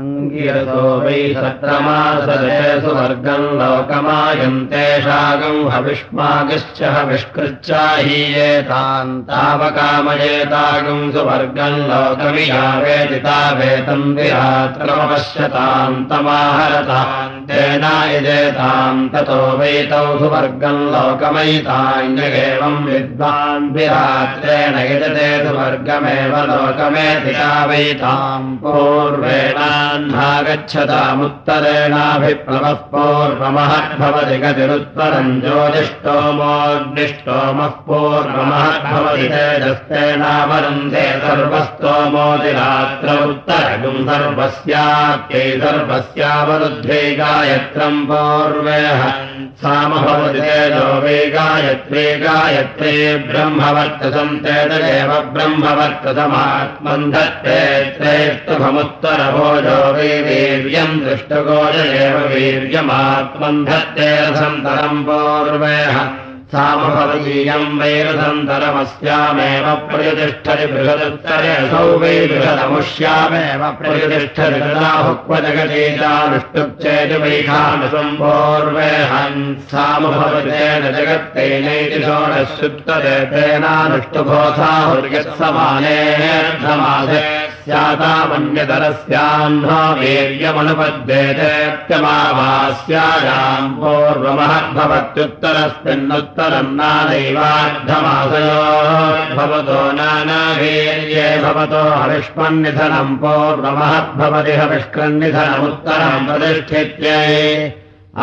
अङ्गिरतो वै सत्रमासदे सुवर्गम् लोकमायन्ते शागम् हविष्मागिश्च हविष्कृच्चाहीयेतान् तावकामयेतागम् सुवर्गम् लोकमियावेदितावेतम् विरात्रमपश्यताम् तमाहरताम् तेना यजेताम् ततो वैतौ सुवर्गम् लोकमयितान्यगेवम् विद्वान् विरात्रेण यजते सुवर्गमेव लोकमेधिका वैताम् पूर्वेणा गच्छतामुत्तरेणाभिप्लवः पूर्वमः भवति गतिरुत्तरम् ज्योतिष्टोमोऽग्निष्टोमः पूर्वमः भवति तेजस्तेनावरुन्धे सर्वस्तोमोदिरात्र उत्तरगुम् सर्वस्यात्यै सर्वस्यावरुद्धे गायत्रम् पूर्वेह सामभवति तेजो वे गायत्रे गायत्रे ब्रह्मवर्तसम् ब्रह्मवर्तसमात्मन्धत्ते त्रेष्टभमुत्तरभोजो वे वीर्यम् दृष्टगोज एव वीर्यमात्मन्धत्ते रसन्तरम् पूर्वेह सामभवतीयम् वैरसन्तरमस्यामेव प्रयतिष्ठति बृहदुत्तरे असौ वै बृहदमुष्यामेव प्रयतिष्ठति जगतीतानुष्टुप्चेति वैखानुसम्पूर्वेहन् सामभवतेन जगत्तेनैति षोडशुत्तरे तेनानुष्टुभोसाहुर्यत्समानेऽर्थमासे स्यातामन्यतरस्याह्न वीर्यमनुपद्येतेत्यमावास्यायाम् पूर्वमः भवत्युत्तरस्मिन्नुत्तरम् नानैवार्धमासयो भवतो नानावीर्ये भवतो हविष्मन्निधनम् पूर्वमः भवति हविष्कन्निधनमुत्तरम् प्रतिष्ठित्यै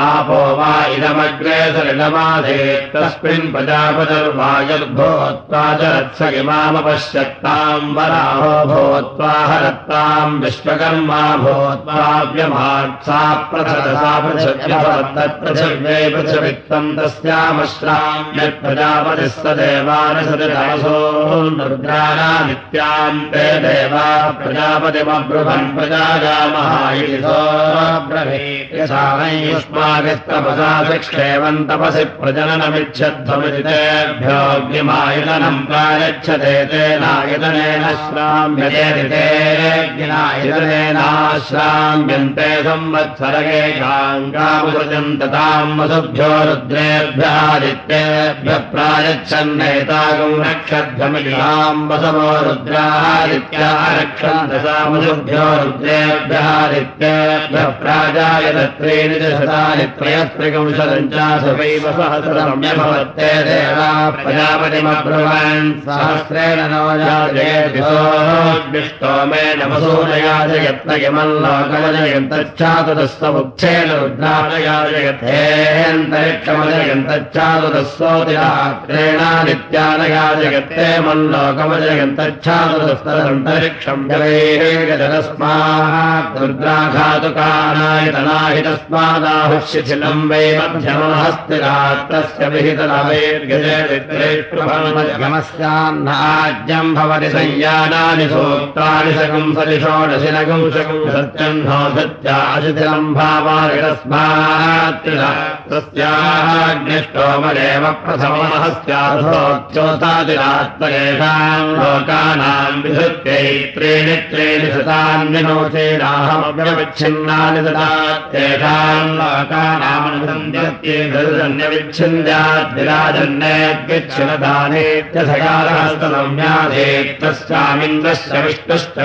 आपो वा इदमग्रे सलिलमाधेत् तस्मिन् प्रजापतिर्वायुर्भूत्वा च रत्सगिमामपश्यत्ताम् वराहो भूत्वा हरत्ताम् विश्वकर्मा भूत्वाव्यमार्त्सा प्रथदसा पृथिव्ये पृथिवित्तम् तस्यामश्राम् यत्प्रजापतिः स देवानसरिदासो रुद्राणादित्याम् ते देवा प्रजापतिमब्रुवन् प्रजायामः इति सोऽब्रवीत् यथा युष्मागस्तपसाशिक्षेवम् तपसि प्रजननमिच्छध्वमिति तेभ्योऽग्निमायुधनम् प्रायच्छते तेनायुधनेन श्राम्यते तेनायुधनेनाश्राम्यन्ते संवत्सरगे गाङ्गामुसृजम् तताम् वसुभ्यो रुद्रेभ्यादित्येभ्यः प्रायच्छन्नेतागम् रक्षध्वमिताम् वसवो रुद्रादित्या रक्षन् दशामुसुभ्यो रुद्रेभ्यादित्येभ्यः प्राजायतत्रेण शतानि त्रयस्त्रिकंशतम् चासवैव सहस्रम्यभवत्ते देवा प्रजापतिमब्रुवन् सहस्रेण नो याजयेतिष्टोमेन वसूनयाजयत्नयमल्लोकमजयन्तच्छातुदस्समुच्छेन रुद्राजयाजयथेऽन्तरिक्षमजयन्तच्छातुदस्सोतिरात्रेणादित्यानयाजयत्ते मल्लोकमजयन्तच्छातुदस्तदन्तरिक्षम् जलैर्गजरस्मात् रुद्राघातुकानायतनाहि तस्मादाहुशिथिलम् वै मध्यमहस्तिरात्तस्य विहितलवेर्गजमस्याह्नाज्यम् भवति संयानानि सूक्तानि सकम् सलिषोडशिनगम् शकम् सत्यम् नो सत्याशिथिलम् भावानि तस्मात् तस्याग्निष्टोमदेव प्रथमहस्यार्थोच्योतादिरात्मकेषाम् लोकानाम् विधृत्यै त्रीणि त्रीणि शतान्यनोचेनाहमव्यविच्छिन्नानि ददात् विष्णुश्च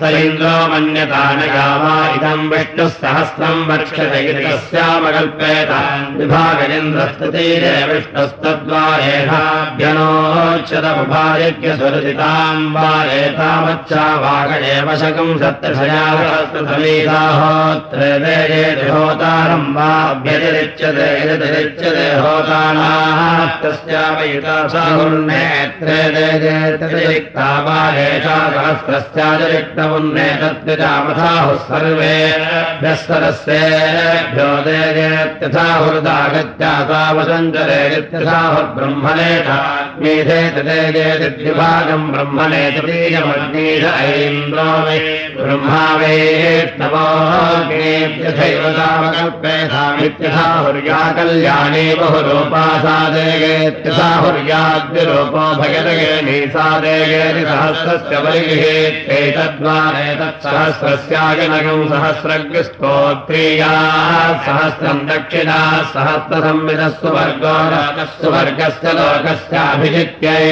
स इन्द्रो मन्यतानगामा इदम् विष्णुः सहस्रम् वर्षते इति तस्यामकल्पेत विभागेन्द्रस्ततीरे विष्णुस्तद्वारेषाभ्यनोच्यतमुभायज्ञसुरदिताम् वा एतावच्चा वागणेव शकम् सप्तशयासहस्रसमीताहोत्रे होतारम् वाभ्यतिरिच्यते यतिरिच्यते होतानाः। तस्यावयुतासाहुर्नेत्रे देजेत्यतिरिक्ता वा एषा सहस्रस्यातिरिक्तमुन्ने तद्विजामथाहुः सर्वे व्यस्तरस्येभ्यो देजेत्यथाहुर्दागत्या तावसञ्चरेत्यथाहुर्ब्रह्मणे मेधे तदेजेतिद्विभागम् ब्रह्मणे तृतीयमग्नीश ऐन्द्रो वै। ब्रह्मा तावकल्पेथामित्यथा देवतामकल्पेधामित्यसाहुर्या कल्याणी बहुरूपा सा देगेत्यसाहुर्याग्निरूपो भगदगेणी सा देगेति सहस्रस्य परिगृहेत्येतद्वानेतत्सहस्रस्यागनगम् सहस्रज्ञस्तोत्रीयाः सहस्रम् दक्षिणाः सहस्रसंविदः सुवर्गो सुवर्गस्य लोकस्याभिजित्यै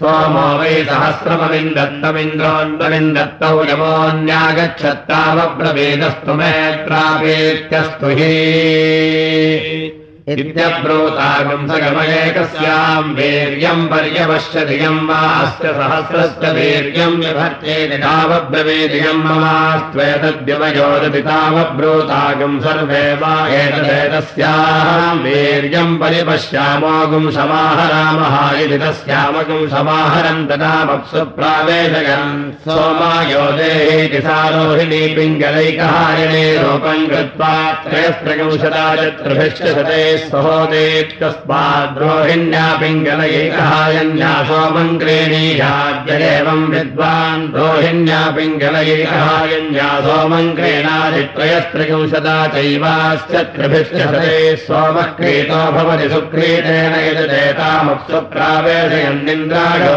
सोमो वै सहस्रमविन्दत्तमिन्द्रोऽन्वविन्दत्तौ यमोऽन्यागच्छत्तावब्रवेदस्तु मेत्रापेत्यस्तु हि इत्यब्रूतागुंसगमयेकस्याम् वीर्यम् पर्यवश्यधियम् मास्य सहस्रस्य वीर्यम् विभर्त्येति तावब्रवीधियम् ममास्त्वेतद्यमयोदति तावब्रूतागुम् सर्वे वा एतदेतस्याम् वीर्यम् परिपश्यामोगुम् समाहरामः इति तस्यामगुम् समाहरम् तदामप्सु प्रावेशगम् सोमायोदेहेति सारोहिणी पिङ्गलैकहारिणे रूपम् कृत्वा त्रयस्त्रगुंशता चतुर्भिश्च शते सहोदेत्यस्माद्रोहिण्या पिङ्गलयैकहायन्या सोमम् क्रीणीयाद्य एवम् विद्वान् रोहिण्या पिङ्गलयैकहायन्या सोमम् क्रीणादित्रयस्त्रिगुंशदा चैवास्य त्रिभिश्च शते सोमः क्रीतो भवति सुक्रीतेन प्रावेशयन्निन्द्राढो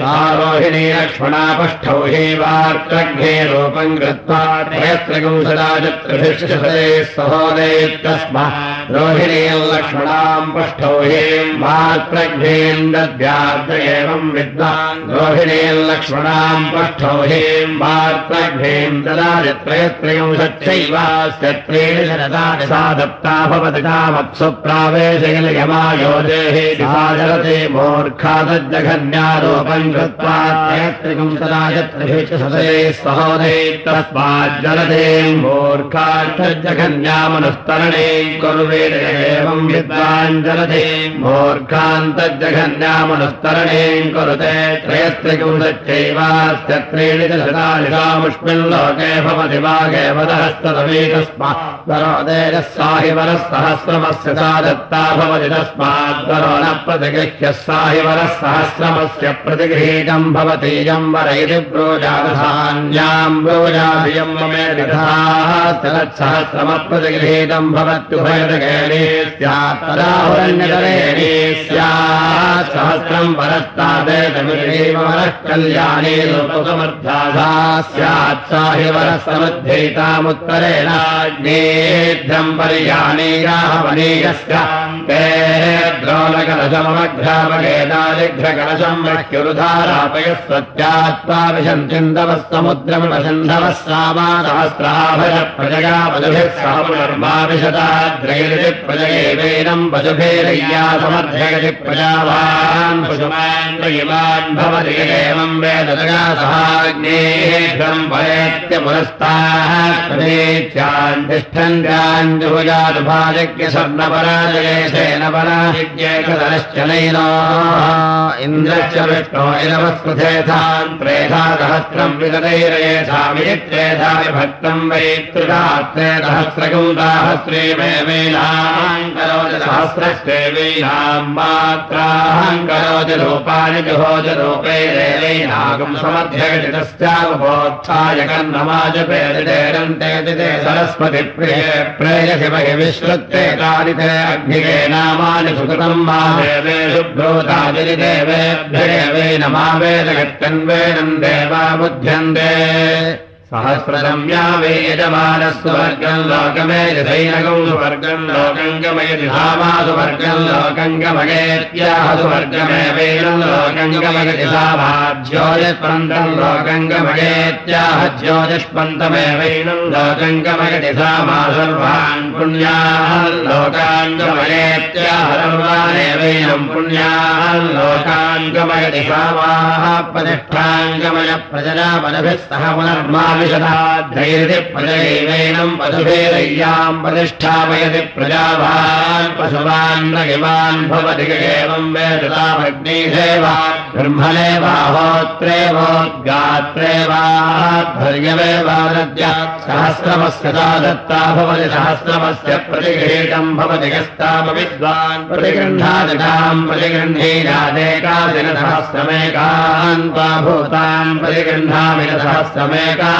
सारोहिणी लक्ष्मणापष्ठौ हि वार्त्रघ्ने रूपम् कृत्वा त्रयस्त्रिगुंशदा च त्रिभिश्च शते सहोदेत्यस्मात् रोहिणीम् लक्ष्मणाम् पष्ठौ हीम् मात्रघ्नीम् दद्यार्थ एवम् विद्वान्। रोहिणीम् लक्ष्मणाम् पष्ठौ हीम् मात्रघ्नीम् ददादित्रयत्रयंशत्यैवास्य त्रीणि शरदानि सा दत्ता भवति कामत्सु प्रावेशयमायोदेहि साजरते मूर्खादज्जघन्यारोपम् कृत्वा त्रयत्रिकंसदायत्रिभिश्च सदये सहोदये तस्माज्जलते मूर्खार्थजघन्यामनुस्तरणे कुर्वे एवम् विद्वाञ्जलधे मूर्खान्तजघन्यामनुस्तरणे कुरुते त्रयस्त्रिकुंसच्चैवास्य त्रीणि च शतानिकामुष्मिन् लोके भवति वागेवदहस्तदमेकस्मात्वरोदेजः साहि वरः सहस्रमस्य सा दत्ता भवति तस्माद्वरो न साहि वरः सहस्रमस्य प्रतिगृहीतम् भवति यम् वर इति ब्रोजाधान्याम् ब्रोजाभियम् ममे विधाः तत्सहस्रमप्रतिगृहीतम् भवत्युभयदगेणे वरस्तादेतमिरेव वरः कल्याणे लोकसमर्थाधा स्यात् सा हि वरः समुद्धेतामुत्तरेणाग्नेभ्यम् पर्याणीयाहवनीयस्य ते द्रोणकलशममघ्रामगेदालिघ्रकलशम् मह्युरुधारापयः सत्यात्वा विशन्तिन्दवः समुद्रमिवसन्धवः सामासहस्राभय प्रजगा वधुभिः सह पुनर्माविशताद्रैरिति प्रजगेवेनम् पशुभेरय्या समर्थयति प्रजावान् पशुमान् भवति जुहुजादुभाजज्ञ स्वर्णपराजये सेनपराजिज्ञेकधनश्च नैनो। इन्द्रश्च विष्णो इदवस्कृथेथान् त्रेधा सहस्रम् विगतैरयेथा विजित्रेधा विभक्तम् वै त्रिधात्रे सहस्रकुन्दाहस्रे मे वेनाम् करोति सहस्रश्रेवैनाम् मात्राहम् करोति रूपाणि जुहोज रूपे देवैनागम् समध्यगति तस्यावबोत्थाय कन्नमाजपेदितेरन्ते दिते सरस्वति प्रिये प्रेयसि महि विश्रुत्ते तानि ते अग्निगे नामानि सुकृतम् मा देवेषु ब्रूतादिरि देवेभ्येवेन मा वेदगत्यन्वेनम् देवा बुध्यन्ते सहस्ररम्या वे यजमानः सुवर्गम् लोकमे यथैनगम् सुवर्गम् लोकम् गमयति धामा सुवर्गम् लोकम् गमयेत्याह सुवर्गमेवैनम् लोकम् गमयति सा भाज्योतिष्पन्तम् लोकम् गमयेत्याह ज्योतिष्पन्तमेवैनम् लोकम् गमयति सा मा सर्वान् पुण्याः लोकान् गमयेत्याह पुण्याः लोकान् गमयति सा प्रतिष्ठान् गमय प्रजना सह पुनर्मा विशदाधैरिति प्रजैवेनम् पशुभेरय्याम् प्रतिष्ठापयति प्रजावान् पशुवान् रगिवान् भवति एवम् वेदतामग्निधेव ब्रह्मणे वाहोत्रे वोद्गात्रे वाध्वर्यमेवादद्य सहस्रमस्य सा दत्ता भवति सहस्रमस्य प्रतिगृहीतम् भवति यस्तामविद्वान् प्रतिगृह्णादिताम् प्रतिगृह्णीयादेकादिन सहस्रमेकान् त्वा भूताम् प्रतिगृह्णामि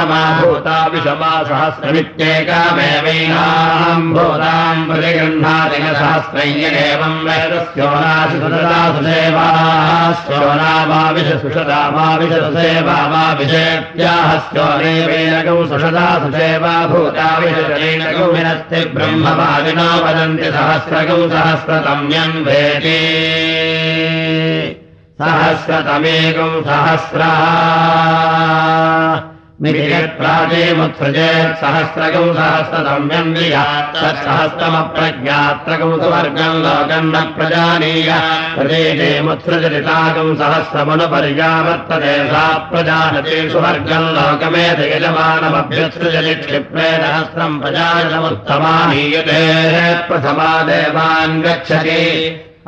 भूता विषमा सहस्रमित्येकामेवैनाम् भूताम् प्रतिगृह्णाति न सहस्रैर्यगेवम् वेदस्योनाशिषदासुसेवास्योनामाविश सुषदामाविशसेवा मा विषेत्याहस्योनेवेनगौ सुषदा सुसेवा भूता विशरेणगौ विनस्ति ब्रह्मवादिनो वदन्ति सहस्रगौ सहस्रतम्यम् वेति सहस्रतमेकम् सहस्रा मिलियत्प्राचेमुत्सृजेत् सहस्रकौ सहस्रतम्यम् वियात् तत्सहस्रमप्रज्ञात्रकौ सुवर्गम् लोकम् न प्रजानीय। प्रदेशेमुत्सृजलिताकम् सहस्रमनुपर्यावर्तते सा प्रजानते सुवर्गम् लोकमेत यजमानमभ्युत्सृजलि क्षिप्रे सहस्रम् प्रजानमुत्तमानीयते। प्रथमा देवान् गच्छति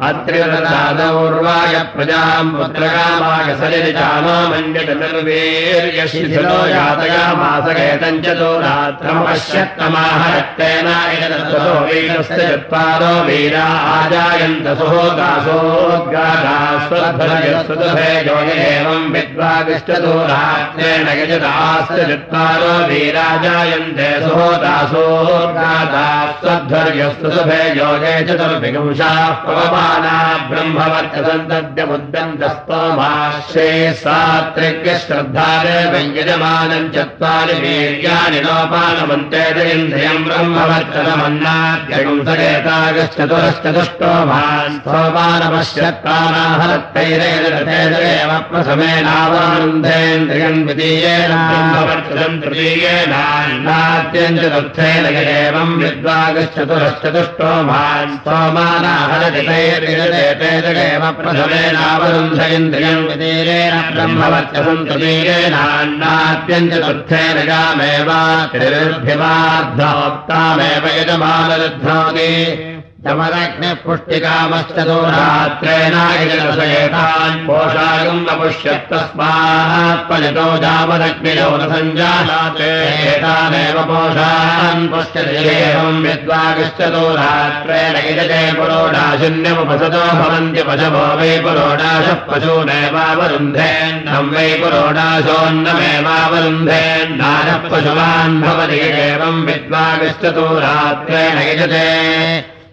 अत्रिदौर्वाय प्रजाम् पुत्रकामाय सलिचानो मञ्जतर्वीर्यशिथिलो यातयामासकेतम् चतुरात्रमपश्यत्तमाह रक्तेनायनस्य चत्वारो वीरा आजायन्त सुहोदासोद्गादास्वध्वजस्वतुभेजो एवम् विद्वागिष्टदूरात्रेण यजदास्य चत्वारो वीराजायन्ते सुहोदासोद्गादास्वध्वर्यस्तुभे योगे चतुर्भिगंशाः पवमा ब्रह्मवर्तसन्तद्यमुद्यन्तस्तोमाश्रे सात्रिज्ञश्रद्धारे व्यञ्जमानम् चत्वारि वीर्याणि ब्रह्मवर्तनमन्नाद्यगुंसगेतागश्चतुरश्चतुष्टोमान् सोपानपश्यत्तानाहरत्तैरेव प्रथमेनावरुन्धेन्द्रियम् द्वितीयेन ब्रह्मवर्तनम् तृतीयेनान्नाद्यम् चतुर्थेन एवम् विद्वागश्चतुरश्चतुष्टोमान् सोमानाहरतितैर एव प्रथमेनावरुन्ध इन्द्रियम् वितीरेण ब्रह्मवर्त्यसम् तृतीयेनान्नाद्यम् चतुर्थेन गामेव त्रिर्भिमाद्धोक्तामेव यजमानरुद्धोति चमदग्निः पुष्टिकामश्चतुरात्रेणायजनसयेतान् पोषागम् न पुष्यत्तस्मात् पलितो जामदग्नियो न सञ्जातानेव पोषान् पुष्यम् विद्वागश्चतुरात्रेण यजते पुरोडाशून्यमुपसतो भवन्ति पशवो वै पुरोडाशः पशूनेवावरुन्धेन्नम् वै पुरोडाशोन्नमेवावरुन्धेन्नानः पशुवान् भवति एवम् विद्वागश्चतुरात्रेण यजते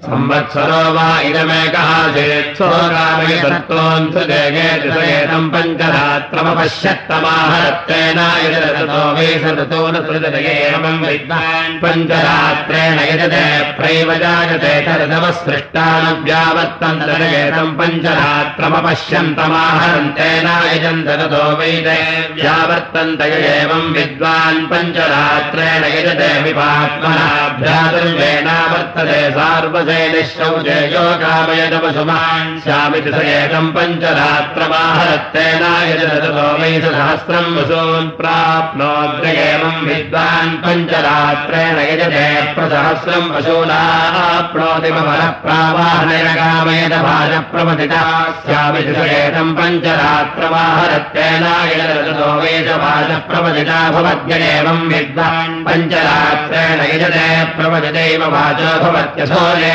संवत्सरो वा इदमेकः चेत्सोगामितत्त्वोऽन्तम् पञ्चरात्रमपश्यत्तमाहरत्रेण यजतो वै सदतो न सृजतम् विद्वान् पञ्चरात्रेण यजते प्रैव जायते तदवसृष्टानुव्यावर्तन्तम् पञ्चरात्रमपश्यन्तमाहरन्तेन यजन्त ततो वैदे व्यावर्तन्त एवम् विद्वान् पञ्चरात्रेण यजते विपात्मनाभ्यातुर्वेणावर्तते सार्वसे निःशौचेयो कामयदपशुमान् श्यामिति स एकम् पञ्चरात्रमाहरत्तेनायजतो वै सहस्रम् वसून् प्राप्नोद्य एवम् विद्वान् पञ्चरात्रेण यजते प्रसहस्रम् वशूनाप्नोति ममः प्रावाहनय कामयद भाजप्रमथिता स्यामिति स एकम् पञ्चरात्रमाहरत्तेनायजतो वै च भाजप्रमथिता भवद्य एवम् विद्वान् पञ्चरात्रेण यजते प्रवजदैव वाचो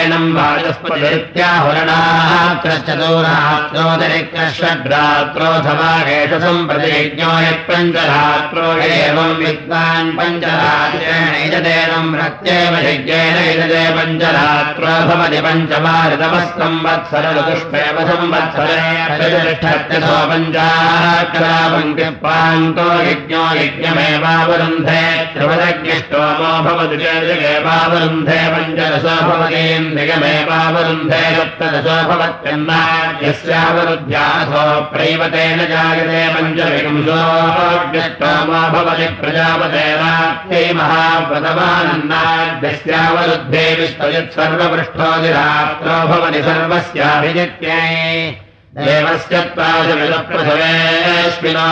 ऋणम् वाचस्पतिरित्याहुरणात्रश्चतुरात्रोदरिक्रषड्रात्रोऽथवागेषु सम्प्रतिज्ञो यत्पञ्चरात्रो एवम् विद्वान् पञ्चरात्रेण यजतेनम् यज्ञेन यजते पञ्चरात्रो भवति पञ्चवारितमस्संवत्सरलदुष्टेव संवत्सरेष्ठत्यथो पञ्चाक्षरापङ्क्तिप्रान्तो यज्ञो यज्ञमेवावरुन्धे भवति चेदेवावरुन्धे पञ्चरसो भवतीम् भवतीन्द्रियमेवावरुन्धे सप्तदशो भवत्यन्ना यस्यावरुद्ध्यासो प्रैवतेन जायते पञ्चविंशोऽष्टोमो भवति प्रजापतेनात्यै महाव्रतमानन्नाद्यस्यावरुद्धे विश्वयत् सर्वपृष्ठोदिरात्रो भवति सर्वस्याभिजित्यै देवस्य त्वाशमिदप्रथमेऽस्मिना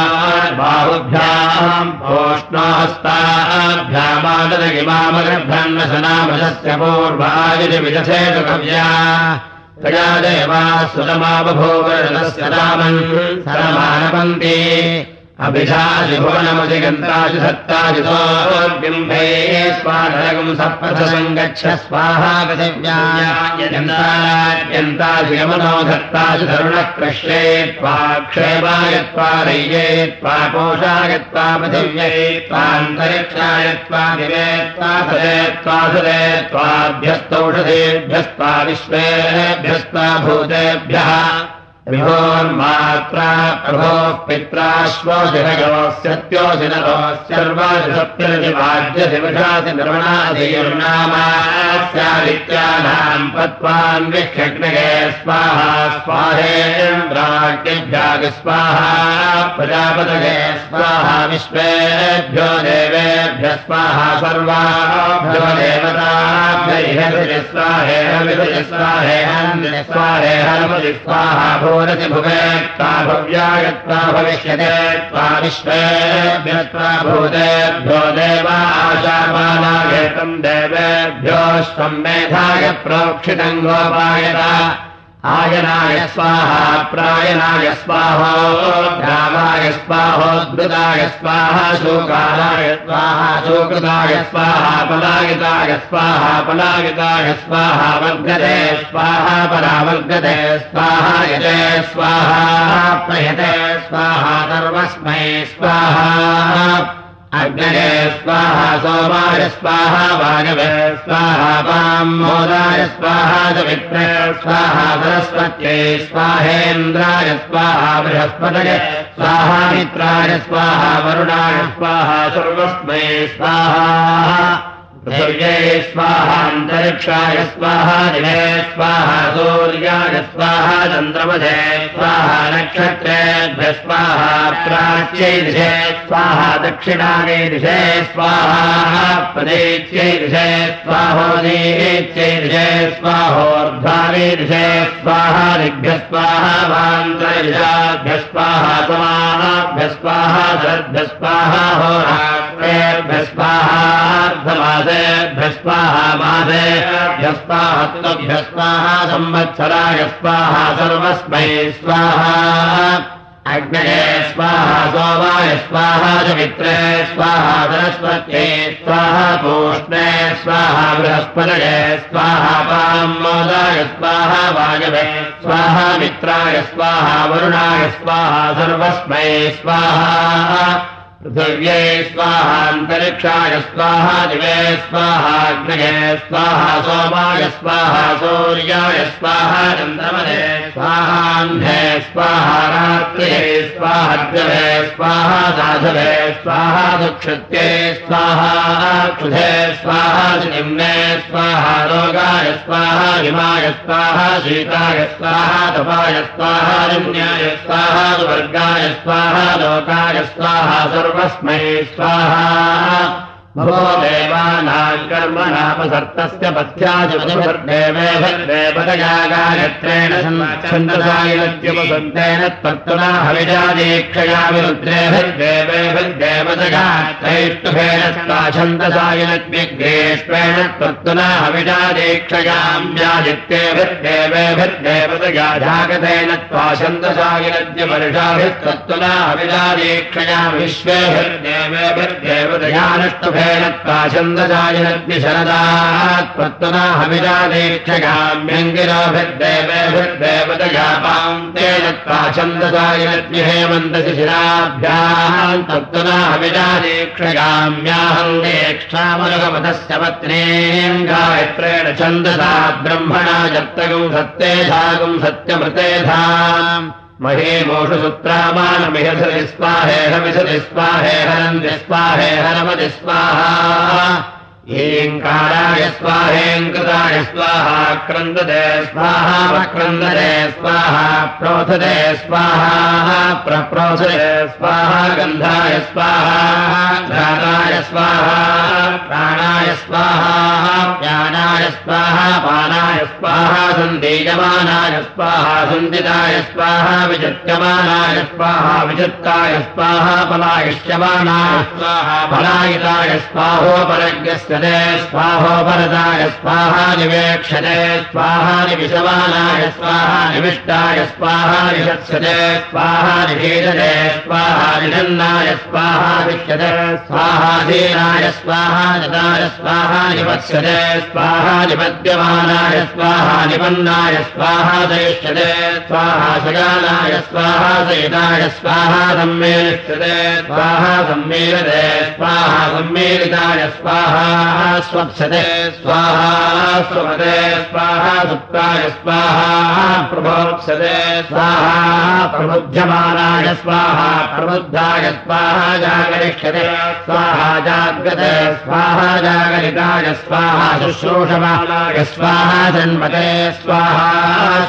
बाहुभ्याम् भोष्णोहस्ताभ्यामादगिमामगर्भन्नसनामशस्य पूर्वायुधि विदधेतु कव्या तया देवा सुतमा बभूवस्य रामन् सरमानपन्ति अभिधादिभुवनमधिगन्तादि सत्तादितोबिम्भे स्वानरगम् सप्रथसङ्गच्छ स्वाहा पृथिव्यायन्तादिगमनो धत्तादि तरुणः कृष्ये त्वा क्षेमायत्वा रय्ये त्वा पोषायत्वा पृथिव्ये त्वान्तरिक्षायत्वा दिवे त्वा सदे त्वा सदे त्वाभ्यस्तौषधेभ्यस्त्वा विश्वेभ्यस्त्वा भूतेभ्यः विभोर्मात्रा प्रभोः पत्वान् विक्षग्नगे स्वाहा स्वाहेन्द्राज्ञभ्याग स्वाहा प्रजापतये स्वाहा विश्वेभ्यो देवेभ्य स्वाहा सर्वाभ्यो स्वाहे स्वाहे स्वाहे स्वाहा भुवे त्वा भव्यायत्वा भविष्यते त्वा विश्वेभ्यत्वा भूतेभ्यो देवा आशापालायतम् देवेभ्योऽश्वम् मेधाय प्रोक्षितम् गोपायत आयनाय स्वाहा प्रायणाय स्वाहोद्रामाय स्वाहोद्भृताय स्वाहा शोकालाय स्वाहा शोकृताय स्वाहा पलायिताय स्वाहा पलायिताय स्वाहा वर्गते स्वाहा परावर्गते स्वाहा यते स्वाहा प्रयते स्वाहा सर्वस्मै स्वाहा अग्नये स्वाहा सोमाय स्वाहा वागवे स्वाहा पाम् मोदाय स्वाहा सवित्रे स्वाहा सरस्वत्यै स्वाहेन्द्राय स्वाहा बृहस्पतये स्वाहा मित्राय स्वाहा वरुणाय स्वाहा सर्वस्मै स्वाहा स्वाहान्तरिक्षाय स्वाहा दिवे स्वाहा सूर्याय स्वाहा चन्द्रमधे स्वाहा नक्षत्रेभ्य स्वाहा प्राच्यै दिशे स्वाहा दक्षिणायै दिशे स्वाहा प्रदेच्यै दिशे स्वाहोदीच्यै दिशे स्वाहोर्ध्वायै दिशे स्वाहा ऋभ्य स्वाहा वान्तरिषाभ्य स्वाहा समाभ्य स्वाहा शरद्भ्य स्वाहा होरात्रेभ्य भ्यस्वाहा मासेभ्यस्वाहत्वभ्यस्वाहा संवत्सराय स्वाहा सर्वस्मै स्वाहा अग्नये स्वाहा सोमाय स्वाहा चमित्रे स्वाहा सरस्वत्यै स्वाहा पूष्णे स्वाहा बृहस्पतये स्वाहा पाम्मोदाय स्वाहा वायवे स्वाहा मित्राय स्वाहा वरुणाय स्वाहा सर्वस्मै स्वाहा पृथिव्यै स्वाहान्तरिक्षाय स्वाहा दिवे स्वाहाग्नये स्वाहा सोमाय स्वाहा सूर्याय स्वाहा चन्द्रमदे स्वाहाह्ने स्वाहा रात्रिये स्वाहाद्यवे स्वाहा साधवे स्वाहा दुक्षत्ये स्वाहा क्षुधे स्वाहा निम्ने स्वाहा रोगाय स्वाहा हिमाय स्वाहा शीताय स्वाहा तपाय स्वाहा निम्न्याय स्वाहा वर्गाय स्वाहा लोकाय स्वाहा सर्वस्मै स्वाहा भो देवानाम् कर्मणापसर्तस्य पथ्यादिदेवेभद्रेवतया गायत्रेण छन्दसायनद्यपसन्तेन त्वत्तुना हविजादीक्षया विरुद्रेभिर्देवेभिर्देवतया त्रैष्टुभेन स्वा छन्दसायनद्विग्रेष्वेण त्वत्तुना हविजादीक्षयाम्यादित्येभिर्देवेभिर्देवतया जागतेन त्वा छन्दसायनद्यवर्षाभिस्त्वत्तुना हविजादीक्षया विश्वेभिर्देवेभिर्देवतया नष्टुभेन त्वा छन्दसायनद्यशरदा त्वत्तुना छन्दसायनद्यहेमन्तशिशिराभ्याम् तत्तुना हविजादीक्षगाम्याहम् देक्षामनुगमतस्य पत्नीम् गायत्रेण छन्दसा ब्रह्मणा जप्तगम् सत्येधागम् सत्यमृतेधाम् महेमोषु सुत्रामानमिहसति स्वाहेहमिषति स्वाहेहरन्ति स्वाहेहरमति स्वाहा ईङ्काराय स्वाहेङ्कृताय स्वाहा क्रन्दते स्वाहा वक्रन्दते स्वाहा प्रोथते स्वाहा प्रप्रोथते स्वाहा गन्धाय स्वाहा घ्राताय स्वाहा प्राणाय स्वाहा प्राणाय स्वाहा पानाय स्वाहा सन्दीयमानाय स्वाहा सन्दिताय स्वाहा विचित्यमानाय स्वाहा विचित्ताय स्वाहा पलायिष्यमानाय स्वाहा फलायिताय स्वाहोपरज्ञस्य स्वाहोपरताय स्वाहा निवेक्षते स्वाहा निविशमानाय स्वाहा निविष्टाय स्वाहा निषत्स्यते स्वाहा निषेदते स्वाहा निषन्नाय स्वाहा विष्यते स्वाहाधीनाय स्वाहा नदाय स्वाहा निपत्स्यते स्वाहा निपद्यमानाय स्वाहा निपन्नाय स्वाहा दयिष्यते स्वाहा सगानाय स्वाहा सहिताय स्वाहा सम्मेलिष्यते स्वाहा सम्मीलते स्वाहा सम्मीलिताय स्वाहा स्वप्स्यते, स्वाहा स्वपते स्वाहा सुप्ताय स्वाहा प्रभोप्स्यते, स्वाहा प्रबुध्यमानाय स्वाहा प्रबुद्धाय स्वाहा जागरिष्यते, स्वाहा जाग्रते, स्वाहा जागरिताय, स्वाहा शुश्रूषमाणाय स्वाहा जन्मते, स्वाहा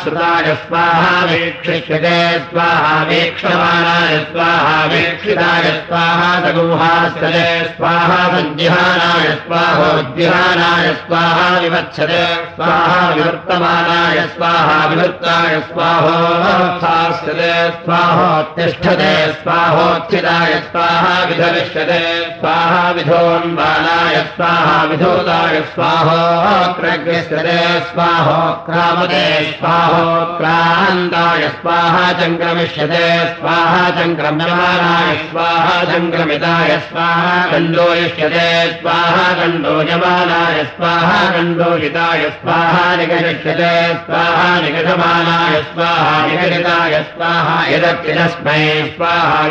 श्रुताय, स्वाहा वीक्षिष्यते, स्वाहा वीक्षमाणाय स्वाहा वीक्षिताय, स्वाहा सगुहास्तते स्वाहा सञ्जिहानाय स्वाहोद्जिहानाय स्वाहा विवत्सते स्वाहा विवर्तमानाय स्वाहा विवृत्ताय स्वाहोत्थास्यते। स्वाहोत्तिष्ठते स्वाहोत्थिताय स्वाहा विधविष्यते स्वाहा विधोन्बालाय स्वाहा विधोताय स्वाहोक्रग्रस्यते स्वाहोक्रामते स्वाहोक्रान्ताय स्वाहा चङ्क्रमिष्यते स्वाहा चङ्क्रम्यमानाय स्वाहा चङ्क्रमिताय स्वाहा कण्डोयिष्यते स्वाहा कण्डोयमानाय स्वाहा कण्डोहिताय स्वाहा निगरिष्यते स्वाहा निगषमानाय स्वाहा निगरिताय स्वाहा, यदप्यदस्मै स्वाहा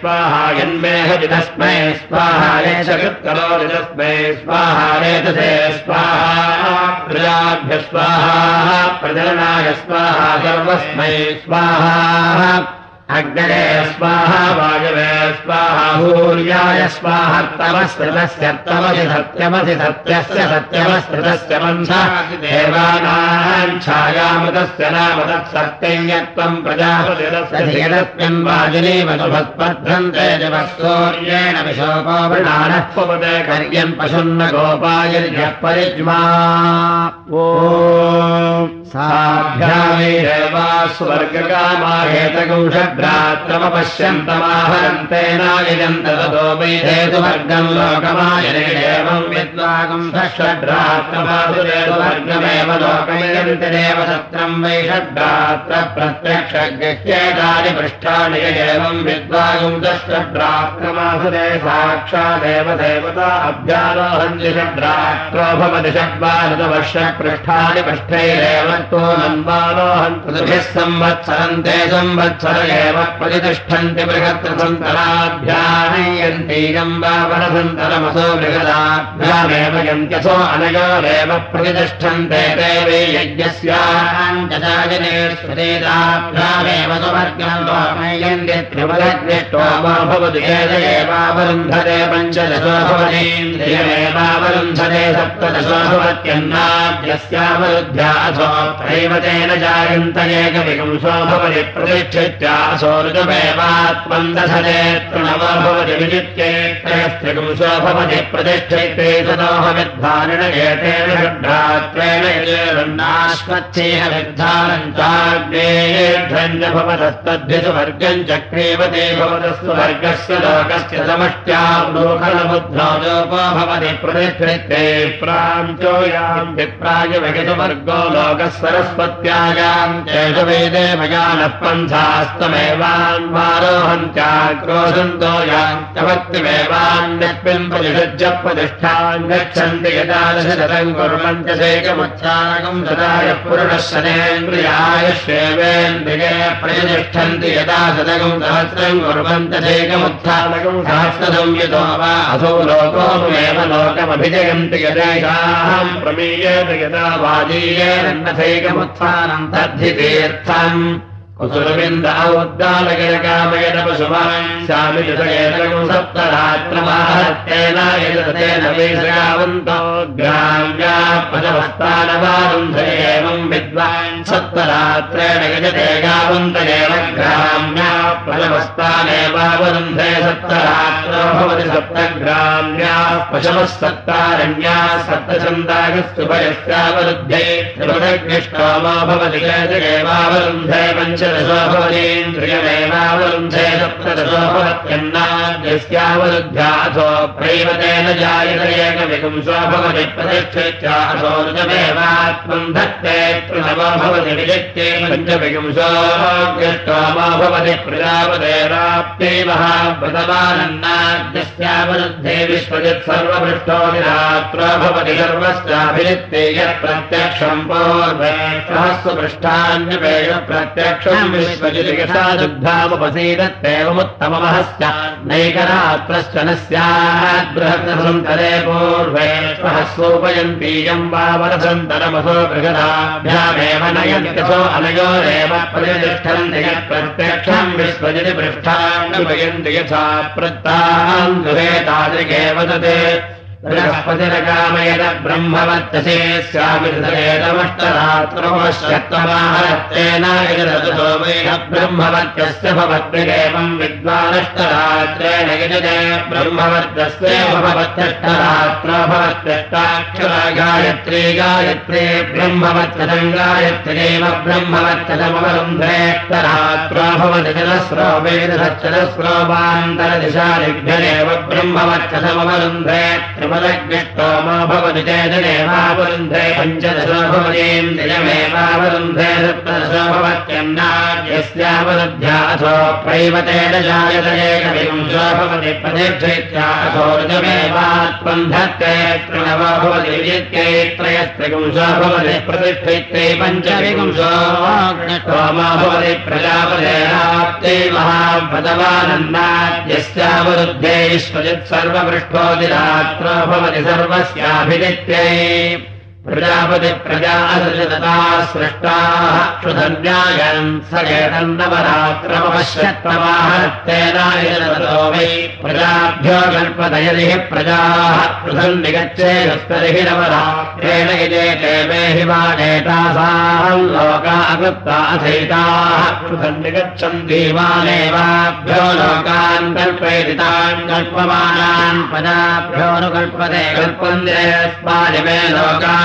स्वाहा स्वाहा स्वाहा स्वाहा प्रजाभ्य स्वाहा प्रजननाय स्वाहा, सर्वस्मै स्वाहा। अग्नरे स्वाहा वायवे स्वाहा भूर्याय स्वाहर्तमस्मृतस्यर्तमसि सत्यमसि सत्यस्य सत्यमस्मृतस्य मन्थः। तत्सत्यम् यत्त्वम् प्रजापतिरस्मिन् वाजिनी मधुभत्पध्वन्ते जवस्तोर्येण विशोको वृणानः पुपदे कर्यम् पशुन्न गोपायर्यः परिज्मा। ओ साभ्यामेवा स्वर्गकामाहेतगुंषड्रात्रमपश्यन्तमाहरन्तेनायजन्त ततो वैधेतुवर्गम् लोकमायनेवम् विद्वागम् षड्रात्रमासुरेतुवर्गमेव लोकमयन्तिरेव सत्रम् वै षड्रात्र प्रत्यक्षगृह्येतानि पृष्ठानि एवम् विद्वागम् दषड्रात्रमासुरे साक्षादेव देवता अभ्यारोहन्ति षड्रात्रो भवति षड्वादवर्षपृष्ठानि पृष्ठैरेव न्वारोहन्त्यः संवत्सरन्ते संवत्सर एव प्रतिष्ठन्ति बृहत्सन्तराभ्याहयन्तीयम् वा वरसन्तरमसो बृहदाभ्यामेव यन्त्यसो अनयोरेव प्रतिष्ठन्ते देवे एवावरुन्धरे पञ्चदशो भवतीन्द्रियमेवावरुन्धरे सप्तदशो भवत्यन्नाभ्यस्यावरुद्ध्यासो त्रैव तेन जायन्त एकविकंसो भवति प्रतिष्ठित्यासो ऋतुमेवात्मम् दधने तृणवो भवति प्रतिष्ठिते तदोह विद्धारिण एतेन षड्धात्रेण यजेरन्नाश्वत्थेह विद्धानम् चाग्नेयेभ्यञ्ज भवतस्तद्भिसुवर्गम् चक्रेवते भवतस्तु वर्गस्य लोकस्य समष्ट्यावलोकनबुद्धो लोपो भवति प्राञ्चो याम् विप्राय विगतवर्गो लोकः सरस्वत्यायाम् तेषु वेदे मयानः प्रतिष्ठाम् गच्छन्ति यदादशतम् कुर्वन्त्यसेकमुत्साहकम् सदाय पुरुषः शनेन्द्रियाय श्वेवेन्द्रिये प्रतिष्ठन्ति यदा शतकम् सहस्रम् कुर्वन्त्यसेकमुत्थानकम् सहस्रदम् यतो वा असौ लोकोमेव लोकमभिजयन्ति यदेषाम् प्रमीयेत यदा वाजीयेरन्नथैकमुत्थानम् तद्धि तीर्थम् सुरविन्द औद्दालगिरकामयन पशुमान् शामितयेतकम् सप्तरात्रमाहत्तेन यजतेन वेशयावन्तो ग्राम्या पदवस्तानवारुन्धे एवम् विद्वान् सप्तरात्रेण यजते गावन्त एव ग्राम्या पदवस्तानेवावरुन्धे सप्तरात्रो भवति सप्तग्राम्या पशवः सप्तारण्या सप्तचन्दागस्तुभयस्यावरुध्ये त्रिपदग्निष्टोमो भवति एवावरुन्धे पञ्च दशोभवतीन्द्रियमेवावरुन्धे सप्तदशोभवत्यन्नाद्यस्यावरुद्ध्याथो प्रैवतेन जायत एकविपुंसो भवति प्रतिष्ठित्याथो ऋतमेवात्मम् धत्ते तृणवो भवति विजित्ते पञ्चविपुंसोऽग्रष्टोमो भवति प्रजापतेराप्ते महाव्रतमानन्नाद्यस्यावरुद्धे विश्वजित् सर्वपृष्ठो निरात्रो भवति सर्वस्याभिजित्ते यत् प्रत्यक्षम् पूर्वे सहस्रपृष्ठान्यपेय प्रत्यक्षम् विश्वजिलिकसादुग्धामुपसीदत्तेवमुत्तममहस्य नैकरात्रश्च न स्यात् बृहत्सन्तरे पूर्वे स्वोपयन्तीयम् वा वरसन्तरमसो बृहदाभ्यामेव नयन्त्यसो अनयोरेव यत् प्रत्यक्षम् विश्वजिति यथा प्रत्तान् गृहे तादृगेव तत् बृहस्पतिरकामयद ब्रह्मवर्तसे स्यामिहृदयेदमष्टरात्रोश्चत्वमाहत्तेन यजतो वेह ब्रह्मवर्त्यस्य भवद्भिरेवम् विद्वानष्टरात्रेण यजते ब्रह्मवर्तस्येव भवत्यष्टरात्रो भवत्यष्टाक्षरा गायत्री गायत्रे ब्रह्मवर्त्यदम् गायत्र्येव ब्रह्मवर्त्यदमवरुन्धेष्टरात्रो भवति जलस्रो वेदश्चलस्रोवान्तरदिशादिभ्यरेव त्रिपदग्निष्टोमो भवति चेदनेवावरुन्धे पञ्चदशो भवतीन्द्रियमेवावरुन्धे सप्तदशो भवत्यन्नाद्यस्यावरुध्यासो एकविंशो भवति प्रतिष्ठित्यासो ऋतमेवात्मम् धत्ते तृणवो भवति विजित्यै त्रयस्त्रिपुंसो भवति प्रतिष्ठित्यै पञ्चविपुंसो ोमो भवति प्रजापतेनाप्ते महाभदवानन्दाद्यस्यावरुद्धे विश्वजित् सर्वपृष्ठोदिरात्रो भवति सर्वस्याभिनित्यै प्रजापति सृष्टाः स एतन्नवरात्रमपश्यत्तमाहत्तेनायनतो वै प्रजाभ्यो कल्पतयति हि प्रजाः क्षुधन् निगच्छेदस्तरिहि नवरात्रेण इजेते मे हि वा नेतासाम् लोका अकृत्ता अथैताः क्षुधन् निगच्छन्ति मानेवाभ्यो लोकान् कल्पयति तान् कल्पमानान् पदाभ्योऽनुकल्पते कल्पन्ते अस्मादिमे लोका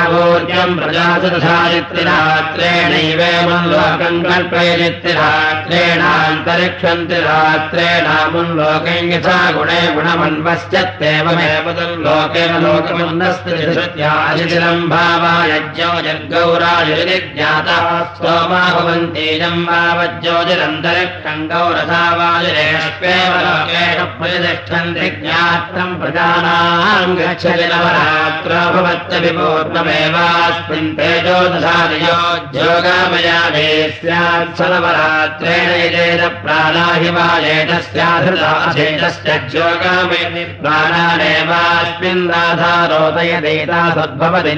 कल्पयनित्यरात्रेणान्तरिक्षम् तिरात्रेणामुम् लोकम् यथा गुणे गुणमन्वश्चत्येवमेव तम् लोकेन लोकमन्नस्त्रिशत्यादिशिरम् भावायज्ञो प्रतिष्ठन्ति ज्ञात्रम् प्रजानाम् गच्छति नवरात्र भवत्यभिपूर्णम् एवास्मिन् तेजोदधादयो ज्योगामयामे स्यात् सनवरात्रेण यजेन प्राणाहि वा ज्योगामे प्राणानेवास्मिन् राधारोदयदेता सद्भवति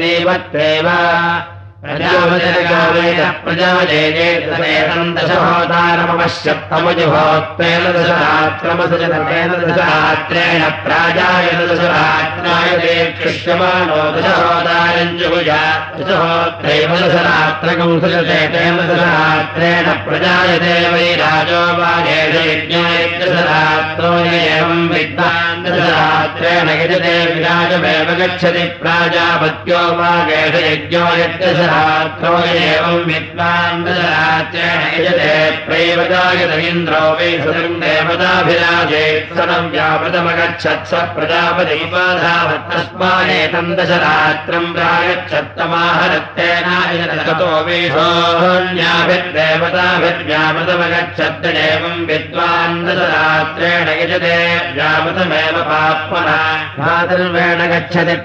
नैवत्येव प्रजाजयेतम् दशहोतारमपश्यत्तमुजुहोत्तेन दशरात्रमसजतेन दशरात्रेण प्राजायत दशरात्राय देक्षिष्यमाणो दशहोतारम् जुभुजा दशहोत्रैव दशरात्रकम् सजते तेन दशरात्रेण प्रजायते वै राजो वा दशरात्रो एवम् विद्वान् दशरात्रेण यजते विराजमेव गच्छति प्राजापत्यो वा गेषयज्ञो यद्दश रात्रो एवम् विद्वान् दशरात्रेण यजते प्रैवदायत इन्द्रो वै सदम् देवताभिराजे सदम् व्यापृतमगच्छत् स प्रजापतिपाधावत् तस्मादेतम् दशरात्रम् एवम् विद्वान् दशरात्रेण यजते व्यापृतमेव पाप्मा भातर्वेण गच्छति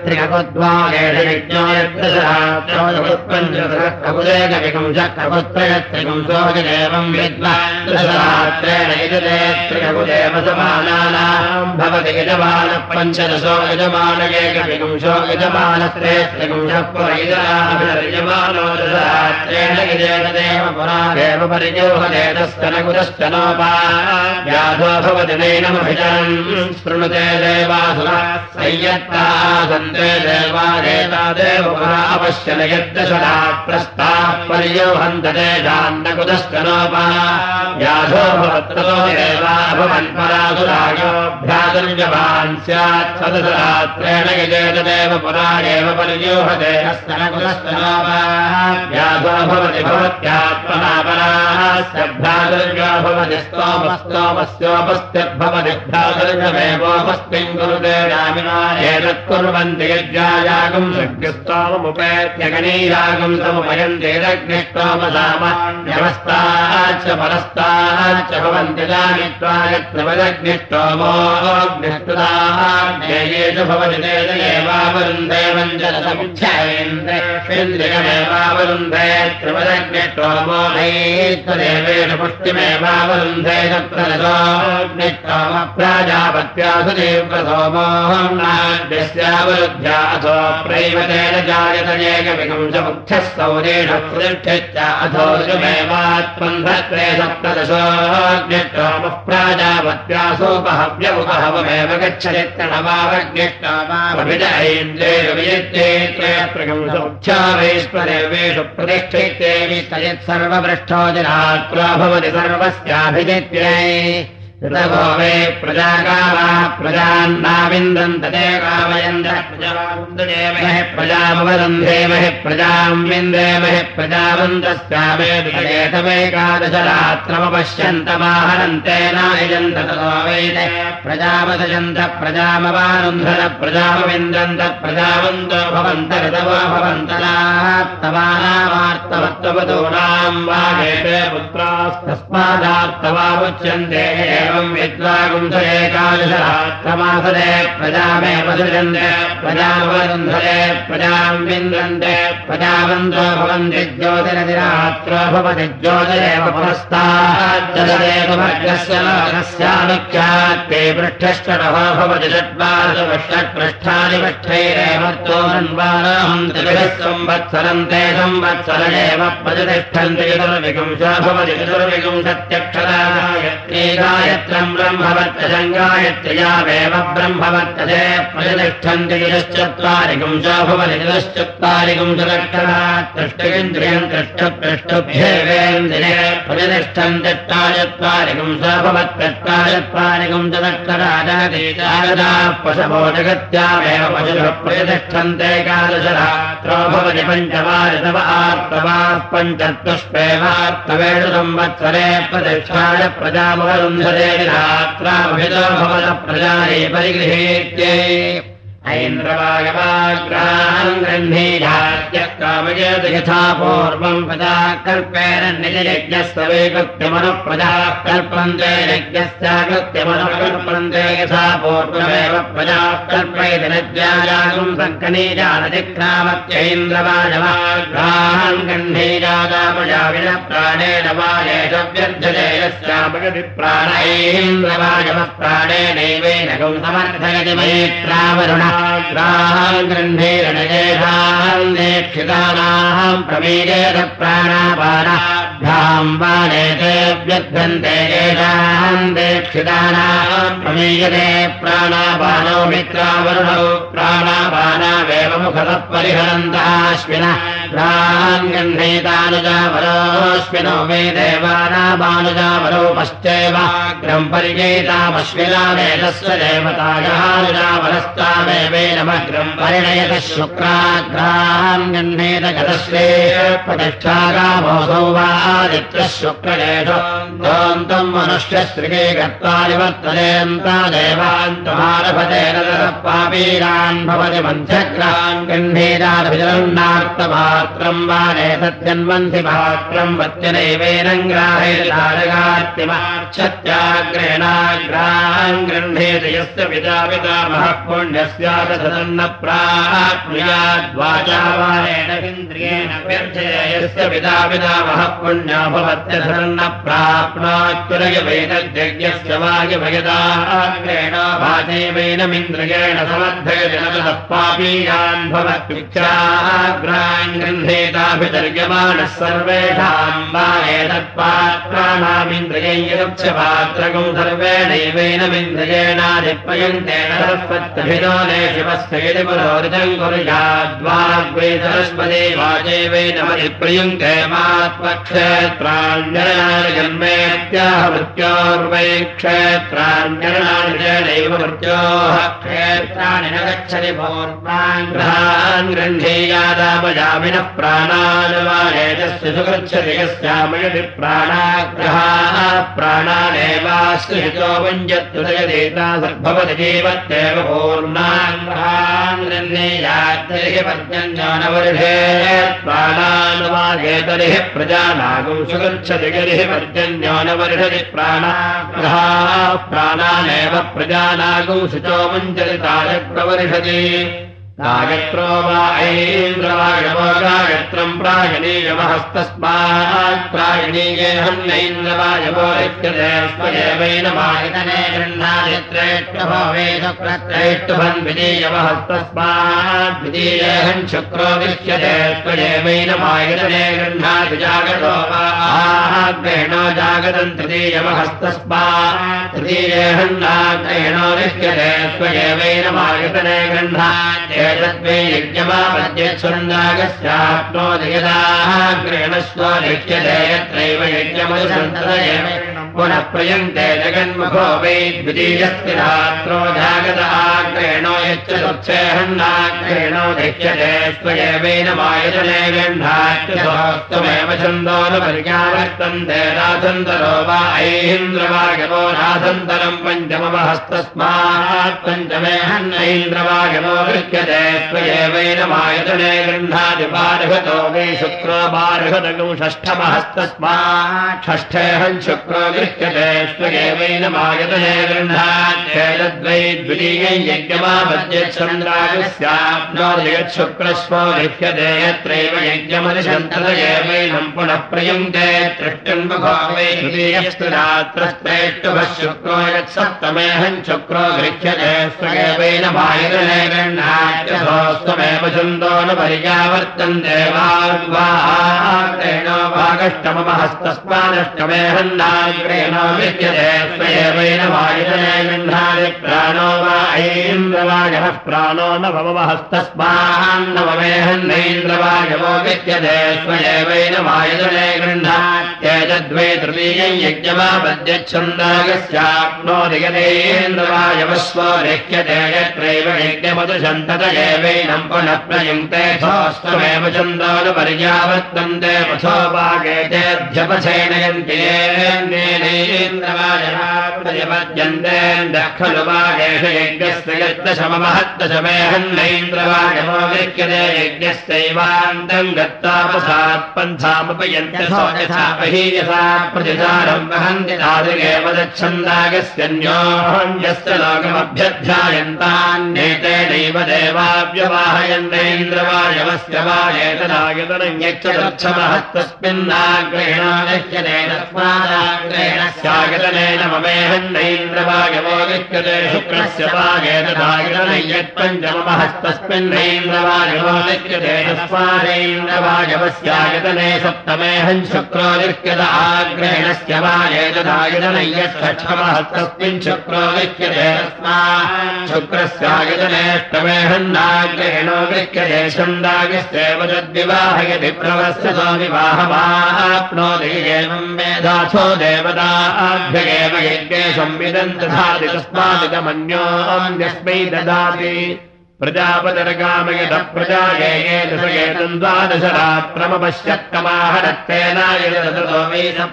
त्रिककुद्वागेणविकंशकपुत्रेकविकंशकपुत्रयत्रिकंसोऽदेवम् विद्वात्रेण यजते त्रिककुदेव समानानाम् भवति यजमान पञ्चदशो यजमानयेकविकंशो यजमानस्त्रे त्रिकंशपुरयजमानो दशरात्रेण यजेतदेव पुरादेव परिजोहदेतस्तनकुतश्च नोपा व्याधो भवति नैनमभिजनम्। शृणुते देवासुरा संयत्ता सन्ते देवादेतादेव पुरापश्य नयद्दशरा प्रस्ताः पर्योहन्तते जान्नकुतश्च नोपा व्याधो भवत्तो देवा भवन् परासुरायोऽभ्यादुर्यवान् स्यात् सदसरात्रेण यजेतदेव पुरा एव पर्योहते हस्तनकुतश्च नोपा व्याधो भवति भवत्यात्मना परास्य भ्रातुर्यो भवति स्तोमस्तोमस्योपस्थिर्भवति भ्रातुर्यमेवोपस्मिन् कुरुते रामिना एतत्कुर्वन्ति यज्ञायागम् शक्तिस्तोममुपेत्यगणीयागम् समुपयन्ति यदग्निष्टोमसामान्यवस्थाच्च परस्ताच्च भवन्ति जामित्वा यत्र वदग्निष्टोमोऽग्निष्टुताज्ञेयेषु भवति तेजयेवावरुन्धे वञ्जनसमुच्छयेन्द्रेन्द्रियमेवावरुन्धे त्रिवदग्निष्टोमो नैत्वदेवेषु पुष्टिमेवावरुन्धे प्राजापत्यासु देव्रसोमोहम्नाद्यस्यावरुद्ध्या अथो प्रैवतेन जायतनेकविकंशमुख्यः सौरेण प्रतिष्ठित्य अथो ऋमेवात्मन्धत्रे सप्तदशोऽग्निष्टोमः प्राजापत्यासोपहव्य उपहवमेव गच्छतित्तणमावज्ञिष्टोमाभिजयेन्द्रेण प्रकंसमुख्या वैश्वदेवेषु प्रतिष्ठितेवि तयत् सर्वपृष्ठो जनात्रा भवति सर्वस्याभिजित्यै ऋतभो वे प्रजाकामा प्रजान्नाविन्दन्तते कामयन्दः प्रजामवदन्धेमहि प्रजाम् विन्देमहि प्रजावन्दस्यामेकादशरात्रमपश्यन्तमाहरन्तेनायजन्त ततो वैते प्रजावसजन्त प्रजामवानुन्धन प्रजामविन्दन्त प्रजावन्तो भवन्त ऋतवो भवन्तरात्तमानामार्तवत्ववतूनाम् वागेते पुत्रास्तस्मादार्तवामुच्यन्ते एवम् विद्वागुंस एकादशरात्रमासदे प्रजामेव सृजन्ते प्रजामवरुन्धरे प्रजाम् विन्दन्ते प्रजावन्तो भवन्ति ज्योतिरतिरात्रो भवति ज्योतिरेव पुरस्ताज्जलदेवभर्गस्य लोकस्यानुख्यात्ते पृष्ठश्चटः भवति षट्वादषट्पृष्ठानि पृष्ठैरेव संवत्सरन्ते संवत्सरमेव प्रतिष्ठन्ति चतुर्विकंशो भवति चतुर्विकंशत्यक्षरायत्रम् ब्रह्मवत्यसङ्गायत्र्यावेव ब्रह्मवर्तते प्रतिष्ठन्ति चतुश्चत्वारिकंशो भवति चतुश्चत्वारिकंशदक्षरा तृष्टिन्द्रियम् तृष्टपृष्ठभ्येवेन्द्रिये प्रतिष्ठन् चत्वारिकंशो भवत्यत्वाचत्वारिकंशदक्षराजगतीजागदा पशवो जगत्यामेव पशुः प्रतिष्ठन्ते कादशरात्रो भवति पञ्चवारितव आर्तवाः पञ्चत्वष्पेवार्तवेषु संवत्सरे प्रतिष्ठाय प्रजामवरुन्धरे रात्राभितो भवत प्रजाये परिगृहेत्यै ऐन्द्रवागवाग्रान् गृह्णीयात्यकामयेत यथा पूर्वम् प्रजा कल्पेन निजयज्ञस्वैकृत्यमनुः प्रजाः कल्पन्ते यज्ञस्याकृत्यमनुः कल्पन्ते यथा पूर्वमेव प्रजाः कल्पयति नद्यायागम् सङ्कनीजानतिक्रामत्यैन्द्रवाजवाग्रान् गृह्णीजाता प्रजाविन प्राणेन वायेष व्यर्थते यस्यापगति प्राणैन्द्रवाजवः प्राणेनैवेनकम् समर्थयति मयित्रावरुणः दीक्षितानाम् प्रवीरेत प्राणापानाभ्याम् बाणेते व्यध्यन्ते येषाम् दीक्षितानाम् प्रमीयते प्राणापानौ मित्रावरुणौ प्राणापानावेव मुखतः परिहरन्तःश्विनः ग्राहान् गृह्णीतानुजावरोऽश्विनो मे देवानामानुजावरो पश्चैव ग्रम् पर्येतामश्विना वेदस्य देवतायानुजावरस्तावे देवेनमग्रम् परिणयतः शुक्राग्राम् गह्नेत गतस्वे प्रतिष्ठागामोऽसौ वादित्यः शुक्रजेषोऽन्तम् मनुष्यस्त्रिके गत्वा निवर्तयन्ता देवान्तमारभतेन पापीरान् भवति मन्थग्रान् वा नेतत्यन्वन्ति मात्रम् वत्यनैवेन ग्राहेतारगात्यमार्च्छत्याग्रेणाग्रान् गृह्णेत यस्य व्यर्थयस्य पिता पितामहः पुण्या भवत्यधन्न प्राप्नोत्तुरयवैनद्यज्ञस्य वायुभयदाग्रेण वाचैवैनमिन्द्रियेण समर्थयति न ततः पापीयान् भवत्युच्चाग्रान् गृह्णेताभितर्यमाणः सर्वेषाम् वा एतत्पात्राणामिन्द्रियै यदुच्च पात्रकम् सर्वेणैवेनमिन्द्रियेणाधिपयन्तेन सरस्वत्यभिनो ने शिवस्य यदि पुरोरितम् कुर्याद्वाग्वे सरस्वती वाचैवेनमधिप्रयुङ्क्ते मात्मक्षेत्राण्यरणानि जन्मेत्याह मृत्योर्वै क्षेत्राण्यरणानि जेनैव मृत्योः क्षेत्राणि न गच्छति पूर्वान् गृह्णीयादामजामिनः प्राणान् वा एतस्य सुगच्छति यस्यामयति प्राणाग्रहाः प्राणानेवास्तु हितो वञ्जत्तुदयदेता भवति जीवत्येव पूर्णाग्रहान् गृह्णीयात्तरिः पर्जन्यानवर्षे प्राणान् वा एतरिः प्रजानागुं सुगच्छति गिरिः पर्जन्यानवर्षति प्राणाग्रहाः प्राणानेव प्रजानागुं शुचो वञ्चति ताय प्रवर्षति गायत्रो वा ऐन्द्रवायवो गायत्रम् प्रायणीयमहस्तस्मात् प्रायणीयेऽहन्यैन्द्रवायवो लिख्यते स्वयेवैन मायतने गृह्णादित्रेष्टभो वेदप्रत्रैष्टभन् विधीयमहस्तस्मात् विधीयेऽहन् शुक्रो लिख्यते स्वयेवैन मायतने गृह्णादि जागतो वा आग्रेणो जागतम् तृतीयमहस्तस्मात् तृतीयेऽहन्नाग्रेणो लिख्यते स्वयेवैन मायतने गृह्णाद्य एतद्वै यज्ञमापद्यच्छन्दागस्याप्नोति यदाग्रेणस्व लिख्यते यत्रैव यज्ञमनुसन्तदयेव पुनः प्रयन्ते जगन्मुखो वै द्वितीयस्ति रात्रो जागत आग्रेणो यच्चतुच्छेहन्नाग्रेणो लिख्यते स्वयेवेन मायजने गण्ढात्यमेव छन्दो न पर्यावर्तन्ते राधन्तरो वा ऐन्द्रवागवो पञ्चमे हन्नैन्द्रवागवो गृह्यते स्वयेवेन मायजने गृह्णाति बार्हतो वै शुक्रो बार्हतगौ षष्ठमहस्तस्मात् षष्ठेऽहम् शुक्रो गृह्यते स्वयेवेन मायतने गृह्णात्येतद्वै द्वितीयै यज्ञमापद्यच्छन्द्रागस्याप्नोदयच्छुक्रस्वो गृह्यते यत्रैव यज्ञमनिषन्तदयेवैनम् पुनः तृष्टन्मुखो वै तृतीयस्तु रात्रस्त्रेष्टुभः शुक्रो गृह्यते स्वयेवेन मायतने गृह्णात्यथोस्त्वमेव छन्दो न पर्यावर्तन्ते वाग्वाग्रेणो विद्यते वायुजने गृह्णादि प्राणो वा ऐन्द्रवायः प्राणो न भवमहस्तस्मान्नवमेहन्नैन्द्रवायवो विद्यते वायुजने गृह्णात्येतद्वै तृतीयम् यज्ञमापद्यच्छन्दागस्याप्नोति यदेन्द्रवायवस्वो लिख्यते यत्रैव यज्ञमधुशन्ततयेवैनम् पुनः प्रयुङ्क्ते सोऽस्त्वमेव छन्दोनुपर्यावर्तन्ते पथो भागे चेध्यपथेनयन्ति खलु वागेश यज्ञस्य यज्ञस्यदशमहत्तशमेहन्नैन्द्रवायमो विक्यते यज्ञस्यैवान्तम् गत्तापसात् पन्थामुपयन्त्यथा प्रतिचारम् वहन्ति तादृगेव दच्छन्दागस्यन्योऽहन्यस्य लोकमभ्यध्यायन्तान्येतेनैव देवाव्यवाहयन्नैन्द्रवायवस्य वा एतदायतनम् यच्च दक्षमहत्तस्मिन्नाग्रेण लिख्यते तस्मादाग्रेण ैन्द्रवागवोदिक्यते शुक्रस्य वागे तथागतनयत्पञ्चमहस्तस्मिन्नैन्द्रवागवोदिक्यते तस्मादैन्द्रवागवस्यागतने सप्तमेऽहं शुक्रोदिक्यत आग्रेणस्य वागे तथागतनयत्पक्षमहस्तस्मिन् शुक्रोदिक्यते तस्मात् शुक्रस्यागतनेष्टमेऽहन्नाग्रेणोदिक्यते छन्दागस्येव तद्विवाहयति प्रवस्य सो विवाहवाप्नोति एवं मेधाथो देवता यज्ञे संविदम् दधाति तस्मादिदमन्योऽन्यस्मै ददाति प्रजापतिर्गामयत प्रजायेतम् द्वादशरात्रमपश्यत्कमाहरत्तेन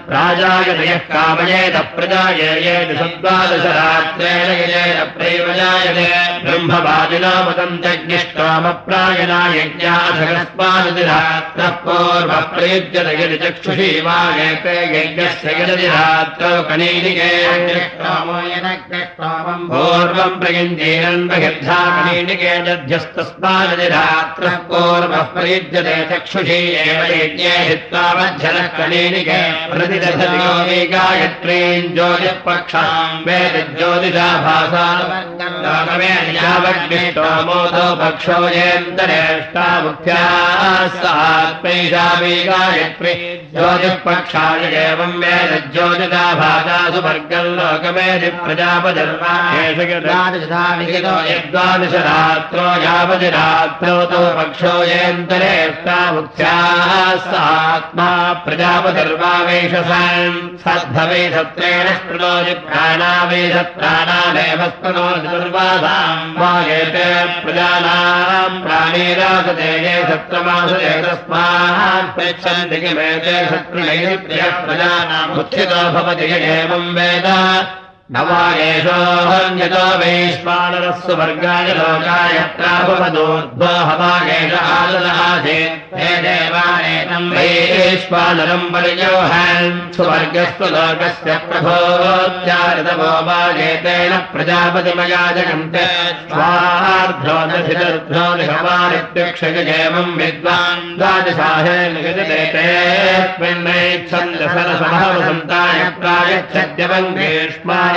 प्राजायतयः कामयेत प्रजायेत द्वादशरात्रेण यजेन प्रैवजायते ब्रह्मवादिना मदम् जज्ञष्टामप्रायणा यज्ञाधकस्मादिरात्रः पूर्वः प्रयुज्यत यदि चक्षुषी वा एते यज्ञस्य यदि रात्रौ कनीनिके पूर्वम् प्रयुञ्जीरन् बहिर्धा कनीनिके ध्यस्तस्मादिरात्रः पूर्वः प्रयुज्यते चक्षुषी एव यज्ञे हित्वा मध्यनः कनीनिके प्रतिदधयो मे गायत्रीम् ज्योतिःपक्षाम् वेद ज्योतिषा भासावग्निष्टोमोदो पक्षो येन्दरेष्टा मुख्याः सात्मैषा मे गायत्री ज्योतिःपक्षाय एवम् वेद ज्योतिषा भासासु वर्गम् लोकमेधि प्रजापदर्वा यद्वादश रात्रो यावति रात्रौ तव पक्षो येन्दरेष्टामुख्याः सात्मा प्रजापतिर्वावेशसान्। सद्धवे सत्रेण स्पृणोति प्राणावेशत्राणामेव स्पृणोति दुर्वासाम्। वागेते प्रजानाम् प्राणीरासते ये सत्रमासते तस्मात् पृच्छन्ति किमेते शत्रुणैः प्रियः प्रजानाम् उत्थितो भवति एवम् वेद नवागेशोऽहन्यतो वैश्वानरस्सु वर्गाय लोकाय प्राभवदोद्वहवागेश आददासीत् हे देवानेतम् वैश्वानरम् परियोहन् सुवर्गस्तु लोकस्य प्रभोत्यारितमो वागेतेन प्रजापतिमया जगन्ते स्वार्ध्रोदधिदर्ध्रोनिहवानित्यक्षयेवम् विद्वान्। द्वादशाहे निगजते तेऽस्मिन्नैच्छन्दसरसमहवसन्ताय प्रायच्छद्यवङ्गेष्माय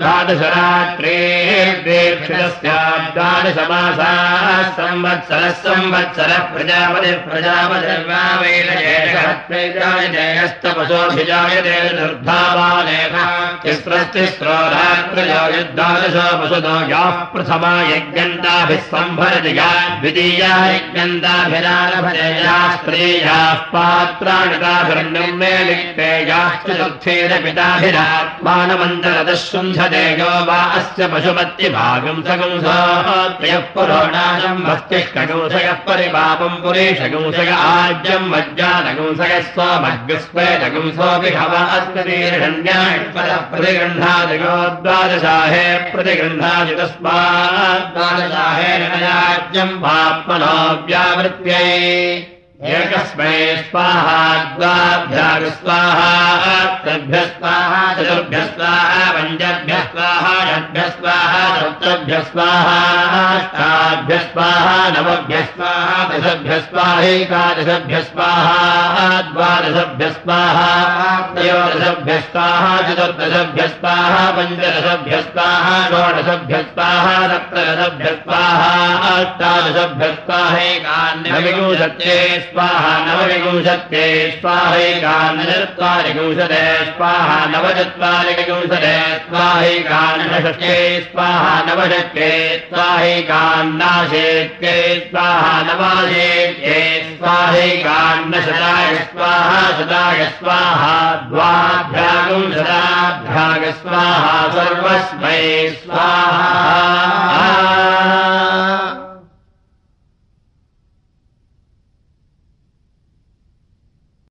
द्वादशरात्रेर्देक्षितस्याब्दादशमासाः संवत्सरः संवत्सरः प्रजापतिः प्रजापतिर्वावेलयस्तपशोऽभिजायते निर्धावानेन तिस्रस्तिस्रो रात्रयो युद्धादशो पशुतो याः प्रथमा यज्ञन्ताभिः सम्भरति या द्वितीया यज्ञन्ताभिरारभते या स्त्रीयाः पात्राणि ताभिर्निर्मे लिप्ते याश्च चतुर्थेन शुन्धते यो वा अस्य पशुपत्तिभागम् पुरोणाशम् भक्तिष्कगुंसयः परिपापम् पुरेशगुंसय आज्यम् वज्जानगुंसयः स्वमग्स्वेदगुंसोऽपि हव अस्मदीर्षण्याष्पदः प्रतिगृह्णादि तस्माद्वादशाहे पाप्मनो व्यावृत्यै एकस्मै स्वाहा द्वाभ्यागु स्वाहा त्रिभ्यः स्वाहा चतुर्भ्यः स्वाहा पञ्चभ्यः स्वाहा षड्भ्यः स्वाहा सप्तभ्यः स्वाहाष्टाभ्यः स्वाहा नवभ्यः स्वाहा दशभ्यः स्वाहैकादशभ्यः स्वाहा द्वादशभ्यः स्वाहा त्रयोदशभ्यः स्वाहा चतुर्दशभ्यः स्वाहा पञ्चदशभ्यः स्वाहा षोडशभ्यः स्वाहा सप्तदशभ्यः स्वाहा अष्टादशभ्यः स्वाहैकान्यविंशत्ये स्वाहा नवविंशत्ये स्वाहैकान्नचत्वारिविंशते स्वाहा नवचत्वारिविंशते स्वाहैकान्नषष्टे स्वाहा नवषट्ये स्वाहैकान्नाशेत्ये स्वाहा नवाशेत्ये स्वाहैकान्नशताय स्वाहा शताय, स्वाहा द्वाभ्यागुंशताभ्याग स्वाहा सर्वस्मै, स्वाहा